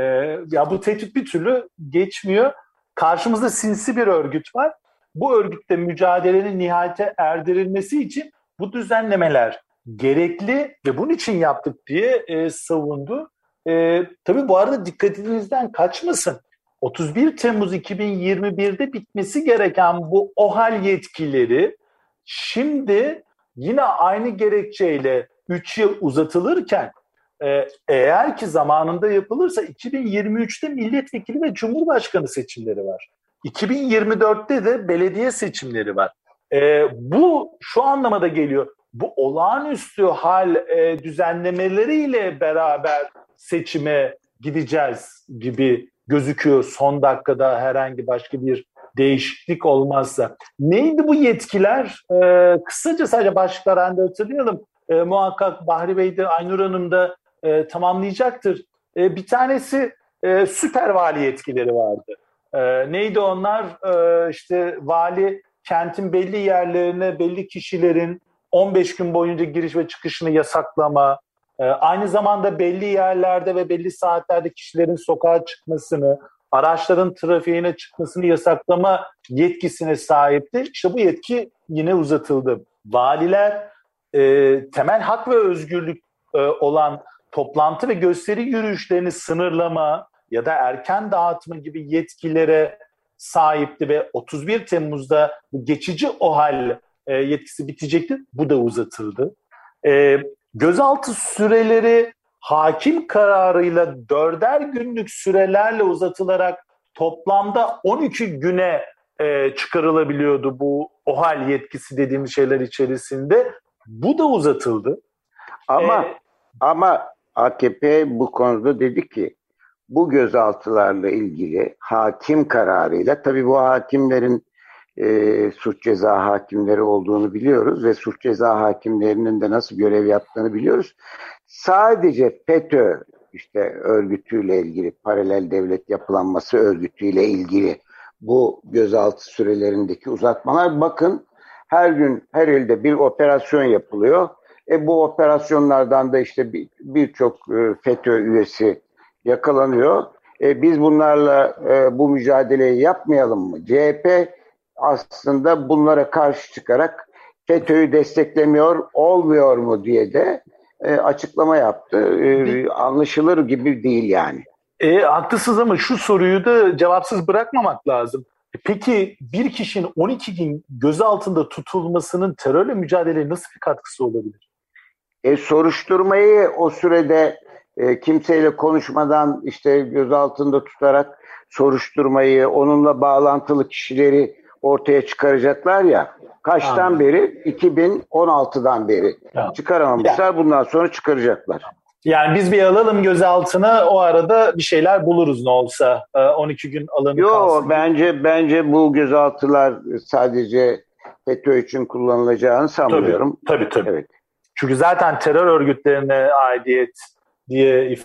ya bu tehdit bir türlü geçmiyor. Karşımızda sinsi bir örgüt var. Bu örgütle mücadelenin nihayete erdirilmesi için bu düzenlemeler gerekli ve bunun için yaptık diye e, savundu. E, tabii bu arada dikkatinizden kaçmasın. 31 Temmuz 2021'de bitmesi gereken bu OHAL yetkileri şimdi yine aynı gerekçeyle 3 yıl uzatılırken e, eğer ki zamanında yapılırsa 2023'te milletvekili ve cumhurbaşkanı seçimleri var. 2024'te de belediye seçimleri var. E, bu şu anlamada geliyor. Bu olağanüstü hal e, düzenlemeleriyle beraber seçime gideceğiz gibi gözüküyor son dakikada herhangi başka bir değişiklik olmazsa. Neydi bu yetkiler? Ee, kısaca sadece başlıklar halinde hatırlayalım. Ee, muhakkak Bahri Bey de Aynur Hanım da e, tamamlayacaktır. E, bir tanesi e, süper vali yetkileri vardı. E, neydi onlar? E, işte vali kentin belli yerlerine belli kişilerin 15 gün boyunca giriş ve çıkışını yasaklama, aynı zamanda belli yerlerde ve belli saatlerde kişilerin sokağa çıkmasını, araçların trafiğine çıkmasını yasaklama yetkisine sahipti. İşte bu yetki yine uzatıldı. Valiler e, temel hak ve özgürlük e, olan toplantı ve gösteri yürüyüşlerini sınırlama ya da erken dağıtma gibi yetkilere sahipti ve 31 Temmuz'da geçici OHAL e, yetkisi bitecekti. Bu da uzatıldı. E, gözaltı süreleri hakim kararıyla dörder günlük sürelerle uzatılarak toplamda 12 güne e, çıkarılabiliyordu bu OHAL yetkisi dediğimiz şeyler içerisinde. Bu da uzatıldı. Ama ee, ama AKP bu konuda dedi ki bu gözaltılarla ilgili hakim kararıyla tabii bu hakimlerin e, suç ceza hakimleri olduğunu biliyoruz ve suç ceza hakimlerinin de nasıl görev yaptığını biliyoruz. Sadece FETÖ işte örgütüyle ilgili paralel devlet yapılanması örgütüyle ilgili bu gözaltı sürelerindeki uzatmalar bakın her gün her ilde bir operasyon yapılıyor. E bu operasyonlardan da işte birçok bir e, FETÖ üyesi yakalanıyor. E biz bunlarla e, bu mücadeleyi yapmayalım mı? CHP aslında bunlara karşı çıkarak FETÖ'yü desteklemiyor, olmuyor mu diye de e, açıklama yaptı. E, anlaşılır gibi değil yani. E, haklısınız ama şu soruyu da cevapsız bırakmamak lazım. E, peki bir kişinin 12 gün gözaltında tutulmasının terörle mücadeleye nasıl bir katkısı olabilir? E, soruşturmayı o sürede e, kimseyle konuşmadan işte gözaltında tutarak soruşturmayı, onunla bağlantılı kişileri ortaya çıkaracaklar ya. Kaçtan Anladım. beri? 2016'dan beri. Tamam. Çıkaramamışlar. Yani. Bundan sonra çıkaracaklar. Yani biz bir alalım gözaltına o arada bir şeyler buluruz ne olsa. 12 ee, gün alanı Yok kalsın. bence bence bu gözaltılar sadece FETÖ için kullanılacağını sanmıyorum. Tabii tabii. tabii. Evet. Çünkü zaten terör örgütlerine aidiyet diye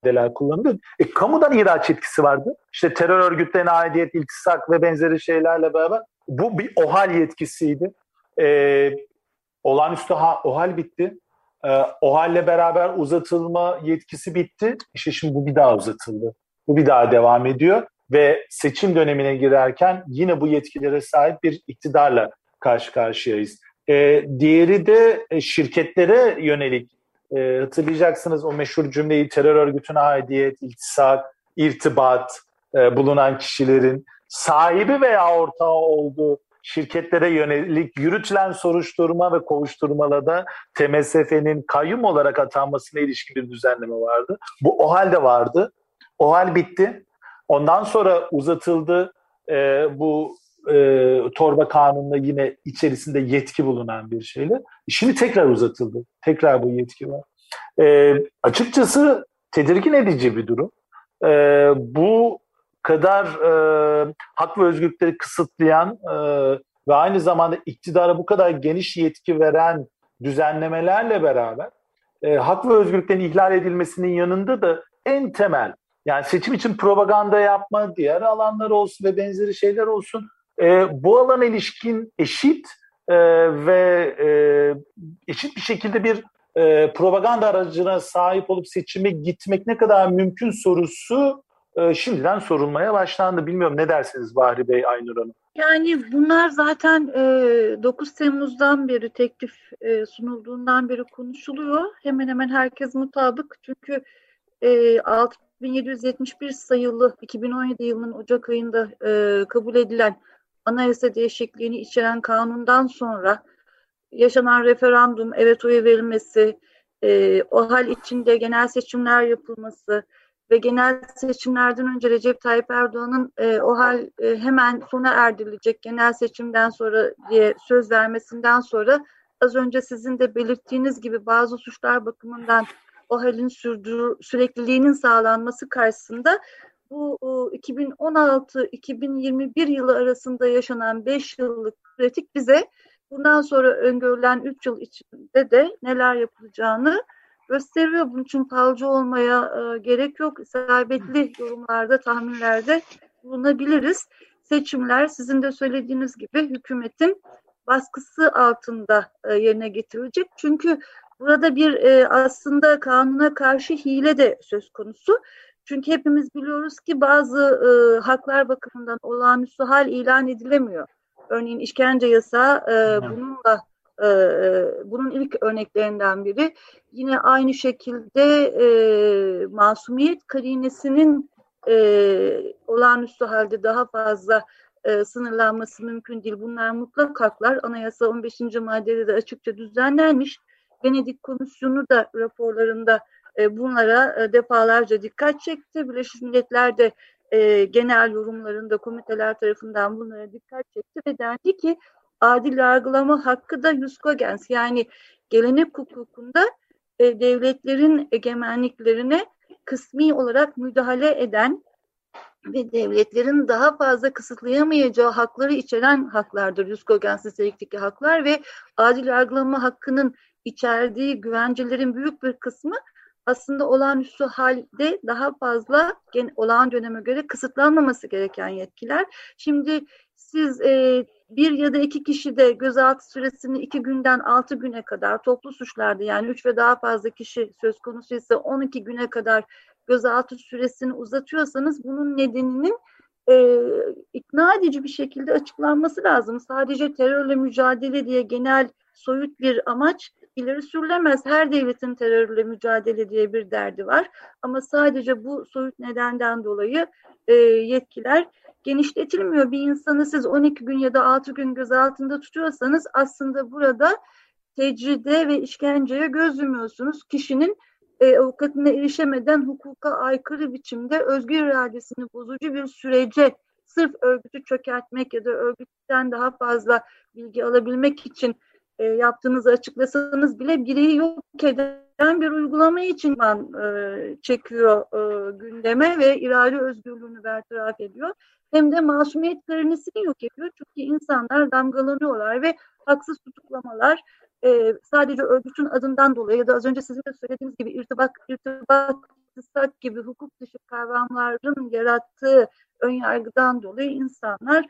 ifadeler kullanılıyor. E, kamudan ihraç etkisi vardı. İşte terör örgütlerine aidiyet, iltisak ve benzeri şeylerle beraber bu bir OHAL yetkisiydi. E, olağanüstü ha, OHAL bitti. E, OHAL'le beraber uzatılma yetkisi bitti. İşte şimdi bu bir daha uzatıldı. Bu bir daha devam ediyor ve seçim dönemine girerken yine bu yetkilere sahip bir iktidarla karşı karşıyayız. E, diğeri de e, şirketlere yönelik e, hatırlayacaksınız o meşhur cümleyi terör örgütüne aidiyet, iltisak, irtibat e, bulunan kişilerin sahibi veya ortağı olduğu şirketlere yönelik yürütülen soruşturma ve kovuşturmalarda TMSF'nin kayyum olarak atanmasına ilişkin bir düzenleme vardı. Bu o halde vardı. O hal bitti. Ondan sonra uzatıldı. E, bu e, torba kanununda yine içerisinde yetki bulunan bir şeyle. Şimdi tekrar uzatıldı. Tekrar bu yetki var. E, açıkçası tedirgin edici bir durum. E, bu kadar e, hak ve özgürlükleri kısıtlayan e, ve aynı zamanda iktidara bu kadar geniş yetki veren düzenlemelerle beraber e, hak ve özgürlüklerin ihlal edilmesinin yanında da en temel yani seçim için propaganda yapma, diğer alanlar olsun ve benzeri şeyler olsun. E, bu alana ilişkin eşit e, ve e, eşit bir şekilde bir e, propaganda aracına sahip olup seçime gitmek ne kadar mümkün sorusu e, şimdiden sorulmaya başlandı. Bilmiyorum ne dersiniz Bahri Bey, Aynur Hanım? Yani bunlar zaten e, 9 Temmuz'dan beri teklif e, sunulduğundan beri konuşuluyor. Hemen hemen herkes mutabık. Çünkü e, 6771 sayılı 2017 yılının Ocak ayında e, kabul edilen anayasa değişikliğini içeren kanundan sonra yaşanan referandum, evet oyu verilmesi, e, o hal içinde genel seçimler yapılması ve genel seçimlerden önce Recep Tayyip Erdoğan'ın e, o hal e, hemen sona erdirilecek genel seçimden sonra diye söz vermesinden sonra az önce sizin de belirttiğiniz gibi bazı suçlar bakımından o halin sürdür, sürekliliğinin sağlanması karşısında bu 2016-2021 yılı arasında yaşanan 5 yıllık pratik bize bundan sonra öngörülen 3 yıl içinde de neler yapılacağını gösteriyor. Bunun için falcı olmaya e, gerek yok. İsabetli yorumlarda, tahminlerde bulunabiliriz. Seçimler sizin de söylediğiniz gibi hükümetin baskısı altında e, yerine getirilecek. Çünkü burada bir e, aslında kanuna karşı hile de söz konusu. Çünkü hepimiz biliyoruz ki bazı e, haklar bakımından olağanüstü hal ilan edilemiyor. Örneğin işkence yasağı e, bununla e, bunun ilk örneklerinden biri. Yine aynı şekilde e, masumiyet karinesinin e, olağanüstü halde daha fazla e, sınırlanması mümkün değil. Bunlar mutlak haklar. Anayasa 15. maddede de açıkça düzenlenmiş. Venedik Komisyonu da raporlarında bunlara e, defalarca dikkat çekti. Birleşmiş Milletler de e, genel yorumlarında komiteler tarafından bunlara dikkat çekti ve dendi ki adil yargılama hakkı da yuskogens yani gelenek hukukunda e, devletlerin egemenliklerine kısmi olarak müdahale eden ve devletlerin daha fazla kısıtlayamayacağı hakları içeren haklardır. Yuskogens nitelikteki haklar ve adil yargılama hakkının içerdiği güvencelerin büyük bir kısmı aslında olağanüstü halde daha fazla gen, olağan döneme göre kısıtlanmaması gereken yetkiler. Şimdi siz e, bir ya da iki kişi de gözaltı süresini iki günden altı güne kadar toplu suçlarda yani üç ve daha fazla kişi söz konusu ise 12 güne kadar gözaltı süresini uzatıyorsanız bunun nedeninin e, ikna edici bir şekilde açıklanması lazım. Sadece terörle mücadele diye genel soyut bir amaç ileri sürülemez. Her devletin terörle mücadele diye bir derdi var. Ama sadece bu soyut nedenden dolayı e, yetkiler genişletilmiyor. Bir insanı siz 12 gün ya da 6 gün gözaltında tutuyorsanız aslında burada tecride ve işkenceye göz yumuyorsunuz. Kişinin e, avukatına erişemeden hukuka aykırı biçimde özgür iradesini bozucu bir sürece sırf örgütü çökertmek ya da örgütten daha fazla bilgi alabilmek için e, yaptığınızı açıklasanız bile bireyi yok eden bir uygulama için man e, çekiyor e, gündeme ve irade özgürlüğünü bertaraf ediyor. Hem de masumiyet karinesini yok ediyor. Çünkü insanlar damgalanıyorlar ve haksız tutuklamalar e, sadece örgütün adından dolayı ya da az önce sizin de söylediğiniz gibi irtibat, irtibat gibi hukuk dışı kavramların yarattığı önyargıdan dolayı insanlar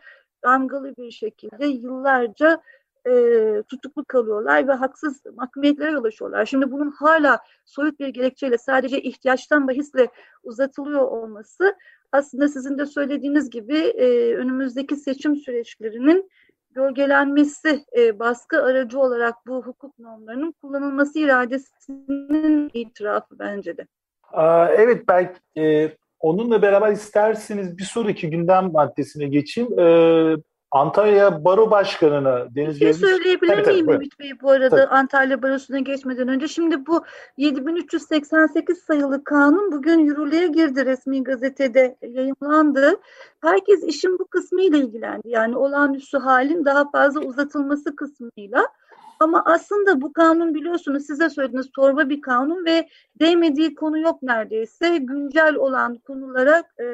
damgalı bir şekilde yıllarca e, tutuklu kalıyorlar ve haksız mahkumiyetlere ulaşıyorlar. Şimdi bunun hala soyut bir gerekçeyle sadece ihtiyaçtan bahisle uzatılıyor olması aslında sizin de söylediğiniz gibi e, önümüzdeki seçim süreçlerinin gölgelenmesi, e, baskı aracı olarak bu hukuk normlarının kullanılması iradesinin itirafı bence de. Evet belki e, onunla beraber isterseniz bir sonraki gündem maddesine geçeyim. E, Antalya Baro Başkanı'na Deniz şey söyleyebilir tabii, miyim Ümit Bey bu arada Tabii. Antalya Barosu'na geçmeden önce? Şimdi bu 7388 sayılı kanun bugün yürürlüğe girdi resmi gazetede yayınlandı. Herkes işin bu kısmıyla ilgilendi. Yani olağanüstü halin daha fazla uzatılması kısmıyla. Ama aslında bu kanun biliyorsunuz size söylediğiniz torba bir kanun ve değmediği konu yok neredeyse. Güncel olan konulara, e,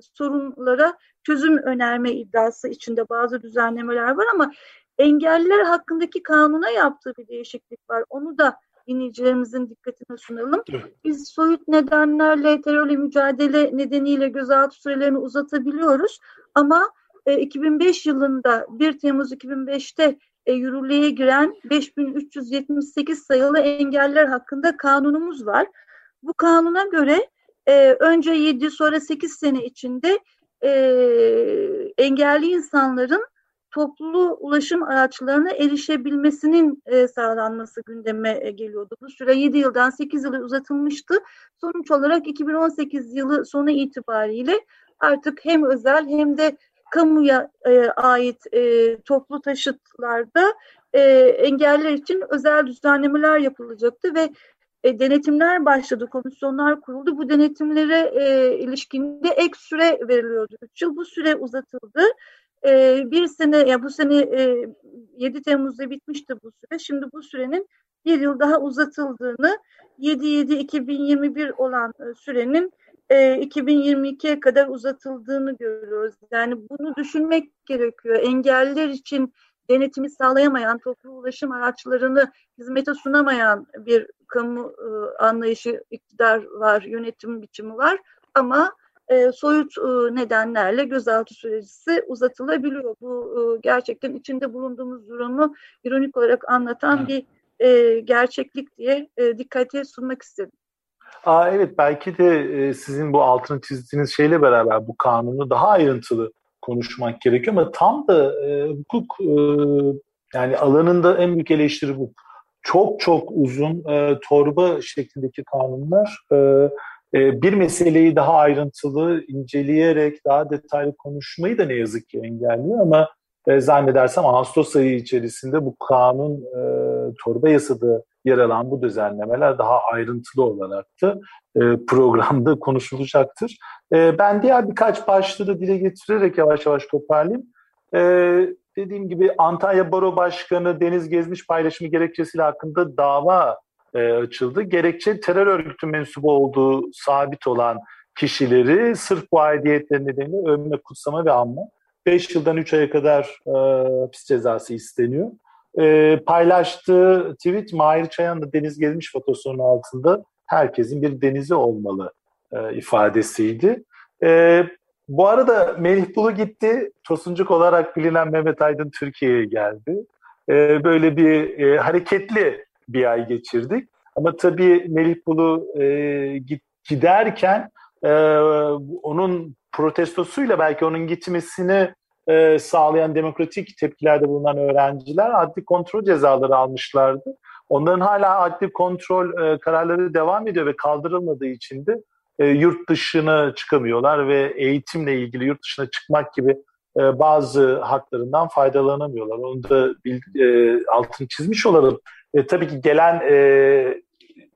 sorunlara çözüm önerme iddiası içinde bazı düzenlemeler var ama engelliler hakkındaki kanuna yaptığı bir değişiklik var. Onu da dinleyicilerimizin dikkatine sunalım. Biz soyut nedenlerle terörle mücadele nedeniyle gözaltı sürelerini uzatabiliyoruz ama e, 2005 yılında 1 Temmuz 2005'te e, yürürlüğe giren 5378 sayılı engeller hakkında kanunumuz var. Bu kanuna göre e, önce 7 sonra 8 sene içinde e, engelli insanların toplu ulaşım araçlarına erişebilmesinin e, sağlanması gündeme e, geliyordu. Bu süre 7 yıldan 8 yıla uzatılmıştı. Sonuç olarak 2018 yılı sonu itibariyle artık hem özel hem de kamuya e, ait e, toplu taşıtlarda e, engeller için özel düzenlemeler yapılacaktı ve e, denetimler başladı, komisyonlar kuruldu. Bu denetimlere e, ilişkinde ek süre veriliyordu. 3 yıl bu süre uzatıldı. E, bir sene, ya bu sene e, 7 Temmuz'da bitmişti bu süre. Şimdi bu sürenin bir yıl daha uzatıldığını, 7-7-2021 olan e, sürenin e, 2022'ye kadar uzatıldığını görüyoruz. Yani bunu düşünmek gerekiyor. Engelliler için denetimi sağlayamayan, toplu ulaşım araçlarını hizmete sunamayan bir kamu e, anlayışı, iktidar var, yönetim biçimi var. Ama e, soyut e, nedenlerle gözaltı süresi uzatılabiliyor. Bu e, gerçekten içinde bulunduğumuz durumu ironik olarak anlatan bir e, gerçeklik diye e, dikkate sunmak istedim. Aa, evet belki de e, sizin bu altını çizdiğiniz şeyle beraber bu kanunu daha ayrıntılı konuşmak gerekiyor ama tam da e, hukuk e, yani alanında en büyük eleştiri bu. Çok çok uzun e, torba şeklindeki kanunlar e, e, bir meseleyi daha ayrıntılı inceleyerek daha detaylı konuşmayı da ne yazık ki engelliyor ama e, zannedersem Ağustos ayı içerisinde bu kanun e, torba yasada yer alan bu düzenlemeler daha ayrıntılı olarak da e, programda konuşulacaktır. E, ben diğer birkaç başlığı dile getirerek yavaş yavaş toparlayayım. E, dediğim gibi Antalya Baro Başkanı Deniz Gezmiş paylaşımı gerekçesiyle hakkında dava e, açıldı. Gerekçe terör örgütü mensubu olduğu sabit olan kişileri sırf bu aidiyetleri nedeniyle övme, kutsama ve anma 5 yıldan 3 aya kadar e, hapis cezası isteniyor. E, paylaştığı tweet Mahir Çayan da deniz gezmiş fotosunun altında herkesin bir denizi olmalı e, ifadesiydi. E, bu arada Melih Bulu gitti. Tosuncuk olarak bilinen Mehmet Aydın Türkiye'ye geldi. E, böyle bir e, hareketli bir ay geçirdik. Ama tabii Melih Bulu e, giderken e, onun protestosuyla belki onun gitmesini e, sağlayan demokratik tepkilerde bulunan öğrenciler adli kontrol cezaları almışlardı. Onların hala adli kontrol e, kararları devam ediyor ve kaldırılmadığı için de e, yurt dışına çıkamıyorlar ve eğitimle ilgili yurt dışına çıkmak gibi e, bazı haklarından faydalanamıyorlar. Onu da e, altını çizmiş olalım. E, tabii ki gelen e,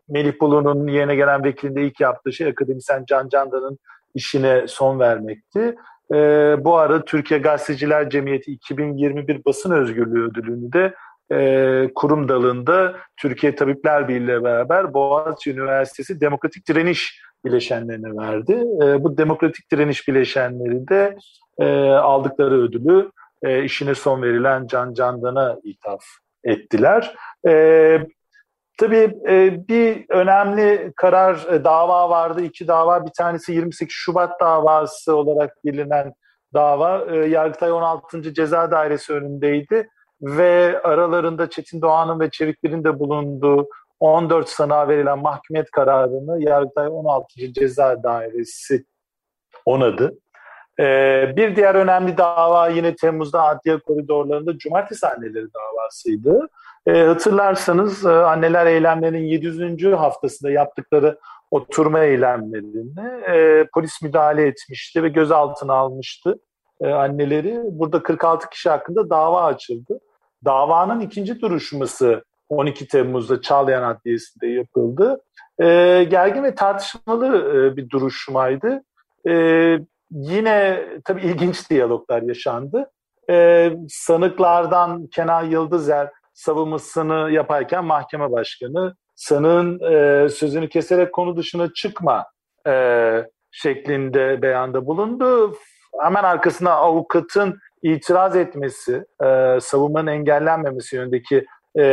Melih Bulu'nun yerine gelen vekilinde ilk yaptığı şey akademisyen Can Candan'ın işine son vermekti. E, bu arada Türkiye Gazeteciler Cemiyeti 2021 Basın Özgürlüğü Ödülünü de e, kurum dalında Türkiye Tabipler Birliği ile beraber Boğaziçi Üniversitesi Demokratik Direniş bileşenlerine verdi. E, bu demokratik direniş bileşenleri de e, aldıkları ödülü e, işine son verilen Can Candan'a ithaf ettiler. E, tabii e, bir önemli karar e, dava vardı. iki dava. Bir tanesi 28 Şubat davası olarak bilinen dava. E, Yargıtay 16. Ceza Dairesi önündeydi ve aralarında Çetin Doğan'ın ve Çevik Bir'in de bulunduğu 14 sanığa verilen mahkumiyet kararını Yargıtay 16. Ceza Dairesi onadı. Bir diğer önemli dava yine Temmuz'da adliye koridorlarında Cumartesi Anneleri davasıydı. Ee, hatırlarsanız anneler eylemlerinin 700. haftasında yaptıkları oturma eylemlerine e, polis müdahale etmişti ve gözaltına almıştı. e, anneleri. Burada 46 kişi hakkında dava açıldı. Davanın ikinci duruşması 12 Temmuz'da Çağlayan Adliyesi'nde yapıldı. E, gergin ve tartışmalı e, bir duruşmaydı. E, yine tabii ilginç diyaloglar yaşandı. E, sanıklardan Kenan Yıldızer savunmasını yaparken mahkeme başkanı sanığın e, sözünü keserek konu dışına çıkma e, şeklinde beyanda bulundu. Hemen arkasında avukatın itiraz etmesi, e, savunmanın engellenmemesi yönündeki e,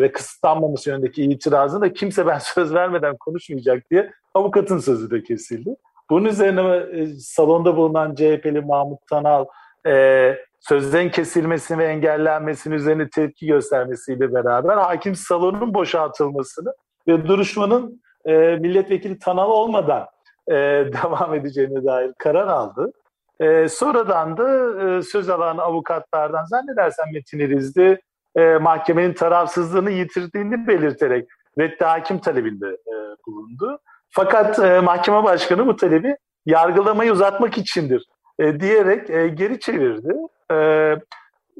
ve kısıtlanmaması yönündeki itirazın da kimse ben söz vermeden konuşmayacak diye avukatın sözü de kesildi. Bunun üzerine e, salonda bulunan CHP'li Mahmut Tanal e, sözlerin kesilmesini ve engellenmesinin üzerine tepki göstermesiyle beraber hakim salonun boşaltılmasını ve duruşmanın e, milletvekili Tanal olmadan e, devam edeceğine dair karar aldı. E, sonradan da e, söz alan avukatlardan zannedersem Metin İrizli e, mahkemenin tarafsızlığını yitirdiğini belirterek reddi hakim talebinde e, bulundu. Fakat e, mahkeme başkanı bu talebi yargılamayı uzatmak içindir e, diyerek e, geri çevirdi. E,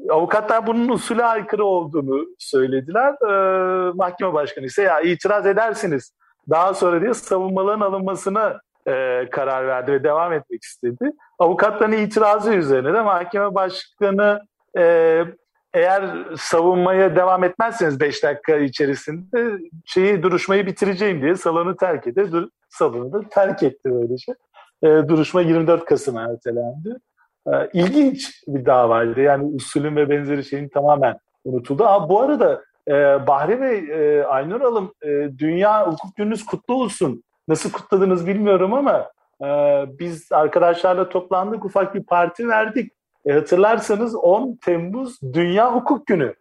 avukatlar bunun usule aykırı olduğunu söylediler. E, mahkeme başkanı ise ya itiraz edersiniz daha sonra diye savunmaların alınmasına e, karar verdi ve devam etmek istedi. Avukatların itirazı üzerine de mahkeme başkanı e, eğer savunmaya devam etmezseniz 5 dakika içerisinde şeyi duruşmayı bitireceğim diye salonu terk etti. Dur, salonu da terk etti böylece. E, duruşma 24 Kasım'a ertelendi. E, ilginç bir davaydı. Yani usulün ve benzeri şeyin tamamen unutuldu. Aa, bu arada e, Bahri Bey, e, Aynur Alım, e, Dünya Hukuk Gününüz kutlu olsun. Nasıl kutladınız bilmiyorum ama e, biz arkadaşlarla toplandık, ufak bir parti verdik. E, hatırlarsanız 10 Temmuz Dünya Hukuk Günü.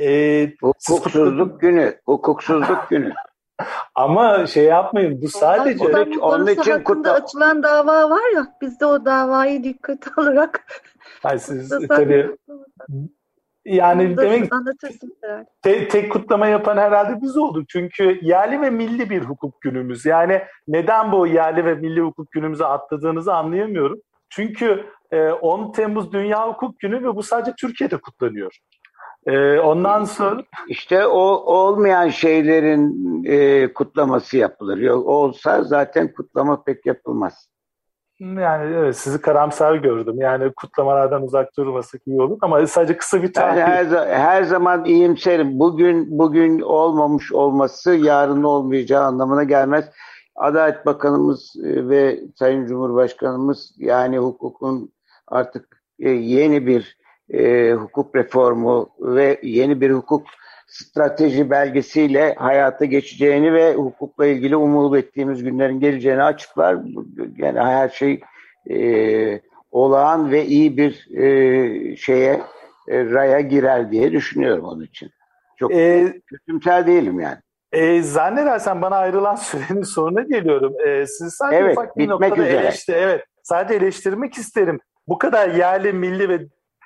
E, hukuksuzluk günü, hukuksuzluk günü. Ama şey yapmayın bu sadece onun, onun için kutla... açılan dava var ya biz de o davayı dikkate alarak Hayır, siz tabii yani demek te, tek kutlama yapan herhalde biz olduk. Çünkü yerli ve milli bir hukuk günümüz. Yani neden bu yerli ve milli hukuk günümüzü atladığınızı anlayamıyorum. Çünkü e, 10 Temmuz Dünya Hukuk Günü ve bu sadece Türkiye'de kutlanıyor. E, ondan sonra... işte o olmayan şeylerin e, kutlaması yapılır. Yok, olsa zaten kutlama pek yapılmaz. Yani evet sizi karamsar gördüm. Yani kutlamalardan uzak durmasak iyi olur ama sadece kısa bir tarih. her, her zaman iyimserim. Bugün bugün olmamış olması yarın olmayacağı anlamına gelmez. Adalet Bakanımız e, ve Sayın Cumhurbaşkanımız yani hukukun artık e, yeni bir e, hukuk reformu ve yeni bir hukuk strateji belgesiyle hayata geçeceğini ve hukukla ilgili umut ettiğimiz günlerin geleceğini açıklar. Yani her şey e, olağan ve iyi bir e, şeye e, raya girer diye düşünüyorum onun için. Çok ee, kötümser değilim yani. E, zannedersen bana ayrılan sürenin sonuna geliyorum. E, siz sadece evet, ufak bir noktada üzere. eleştir, evet, sadece eleştirmek isterim. Bu kadar yerli, milli ve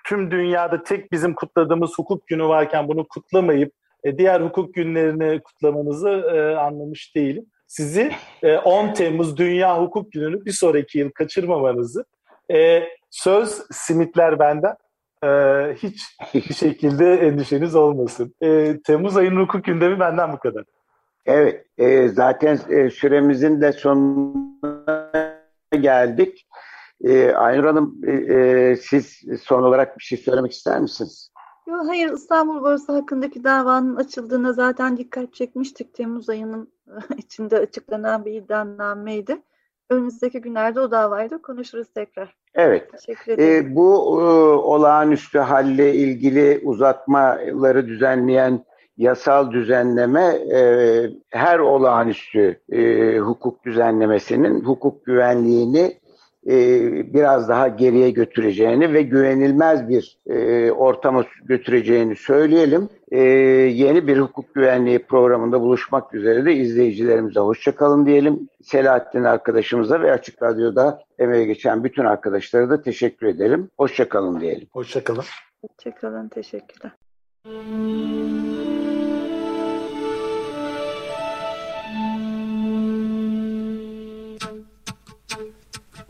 tüm dünyada tek bizim kutladığımız hukuk günü varken bunu kutlamayıp e, diğer hukuk günlerini kutlamanızı e, anlamış değilim. Sizi e, 10 Temmuz Dünya Hukuk Günü'nü bir sonraki yıl kaçırmamanızı e, söz simitler benden e, hiç bir şekilde endişeniz olmasın. E, Temmuz ayının hukuk gündemi benden bu kadar. Evet, e, zaten e, süremizin de sonuna geldik. E, Aynur Hanım, e, e, siz son olarak bir şey söylemek ister misiniz? Yok, hayır, İstanbul Borsası hakkındaki davanın açıldığına zaten dikkat çekmiştik. Temmuz ayının içinde açıklanan bir iddianameydi. Önümüzdeki günlerde o davayı da konuşuruz tekrar. Evet. Teşekkür ederim. E, bu e, olağanüstü halle ilgili uzatmaları düzenleyen yasal düzenleme e, her olağanüstü e, hukuk düzenlemesinin hukuk güvenliğini e, biraz daha geriye götüreceğini ve güvenilmez bir e, ortama götüreceğini söyleyelim. E, yeni bir hukuk güvenliği programında buluşmak üzere de izleyicilerimize hoşçakalın diyelim. Selahattin arkadaşımıza ve Açık Radyo'da emeğe geçen bütün arkadaşlara da teşekkür edelim. Hoşçakalın diyelim. Hoşçakalın. Hoşçakalın. Teşekkürler.